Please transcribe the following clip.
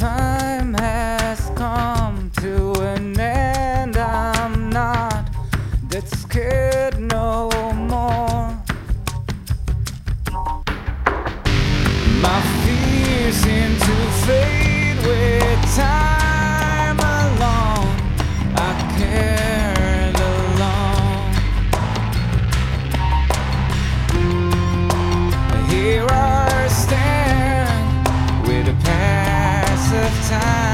Time Here I stand with a pass of time.